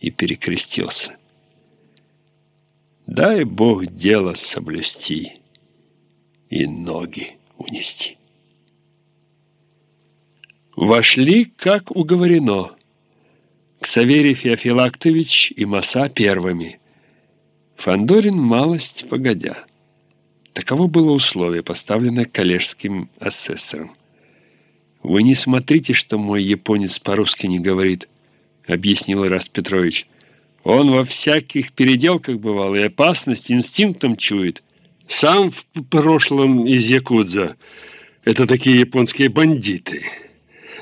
и перекрестился. Дай Бог дело соблюсти и ноги унести. Вошли, как уговорено, Ксаверий Феофилактович и Маса первыми. Фандорин малость погодя. Таково было условие, поставленное коллежским асессором. «Вы не смотрите, что мой японец по-русски не говорит», — объяснил Ирас Петрович. «Он во всяких переделках бывал и опасность инстинктом чует. Сам в прошлом из Якудза. Это такие японские бандиты.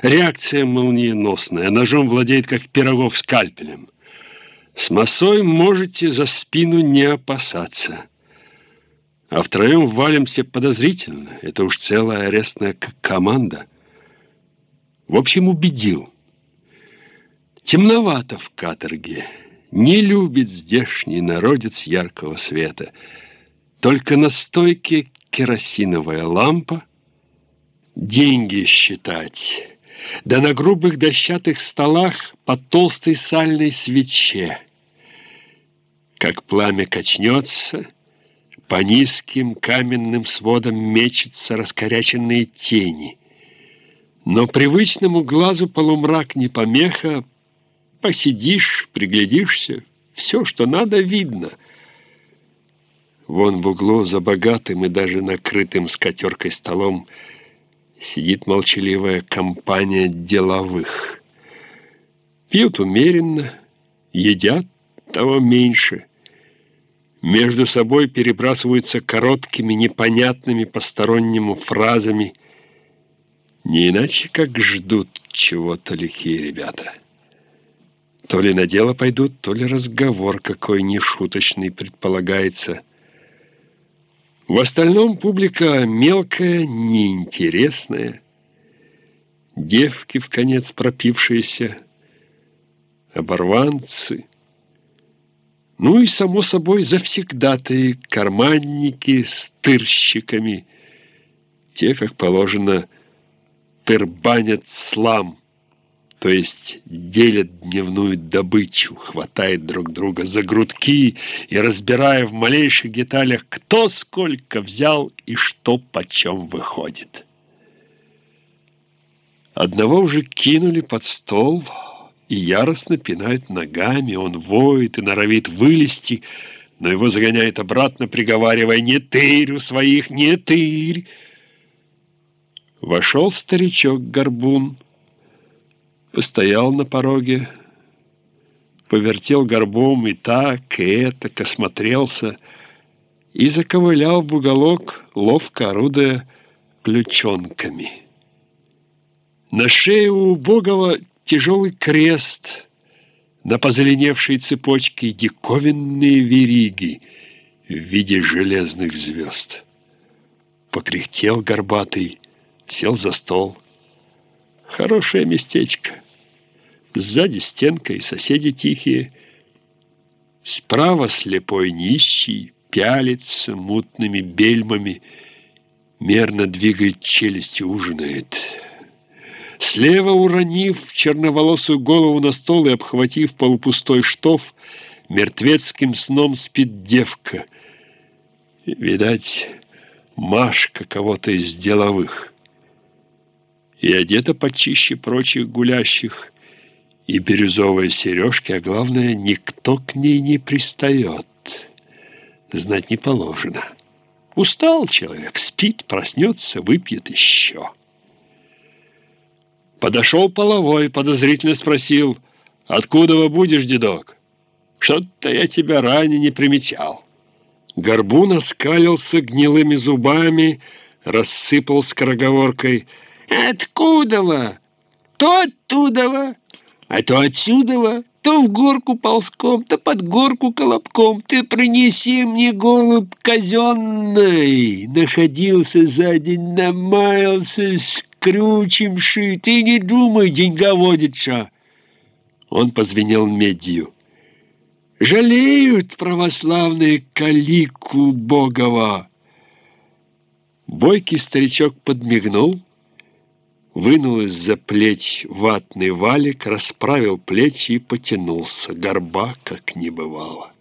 Реакция молниеносная, ножом владеет, как пирогов скальпелем. С массой можете за спину не опасаться». А втроем валимся подозрительно. Это уж целая арестная команда. В общем, убедил. Темновато в каторге. Не любит здешний народец яркого света. Только на стойке керосиновая лампа. Деньги считать. Да на грубых дощатых столах по толстой сальной свече. Как пламя качнется — по низким каменным сводам мечутся раскоряченные тени. Но привычному глазу полумрак не помеха. Посидишь, приглядишься, все, что надо, видно. Вон в углу за богатым и даже накрытым скатеркой столом сидит молчаливая компания деловых. Пьют умеренно, едят того меньше – между собой перебрасываются короткими, непонятными постороннему фразами, не иначе как ждут чего-то лихие ребята. То ли на дело пойдут, то ли разговор какой нешуточный предполагается. В остальном публика мелкая, неинтересная, девки в конец пропившиеся, оборванцы — ну и, само собой, завсегдатые карманники с тырщиками. Те, как положено, тырбанят слам, то есть делят дневную добычу, хватает друг друга за грудки и разбирая в малейших деталях, кто сколько взял и что почем выходит. Одного уже кинули под стол — и яростно пинает ногами. Он воет и норовит вылезти, но его загоняет обратно, приговаривая «Не тырь у своих, не тырь!» Вошел старичок-горбун, постоял на пороге, повертел горбом и так, и это, осмотрелся и заковылял в уголок, ловко орудуя ключонками. На шее у убогого тяжелый крест на позеленевшей цепочке диковинные вериги в виде железных звезд. Покряхтел горбатый, сел за стол. Хорошее местечко. Сзади стенка и соседи тихие. Справа слепой нищий, пялится мутными бельмами, мерно двигает челюстью, ужинает. Слева, уронив черноволосую голову на стол и обхватив полупустой штоф, мертвецким сном спит девка. Видать, Машка кого-то из деловых. И одета почище прочих гулящих, и бирюзовые сережки, а главное, никто к ней не пристает. Знать не положено. Устал человек, спит, проснется, выпьет еще. Подошел половой, подозрительно спросил, «Откуда вы будешь, дедок?» «Что-то я тебя ранее не примечал». Горбун оскалился гнилыми зубами, рассыпал скороговоркой. «Откуда вы? То оттуда а то отсюда то в горку ползком, то под горку колобком. Ты принеси мне голубь казенный. Находился за день, намаялся, скрючимши. Ты не думай, деньговодица. Он позвенел медью. Жалеют православные калику Богова. Бойкий старичок подмигнул, вынул из-за плеч ватный валик, расправил плечи и потянулся, горба как не бывало.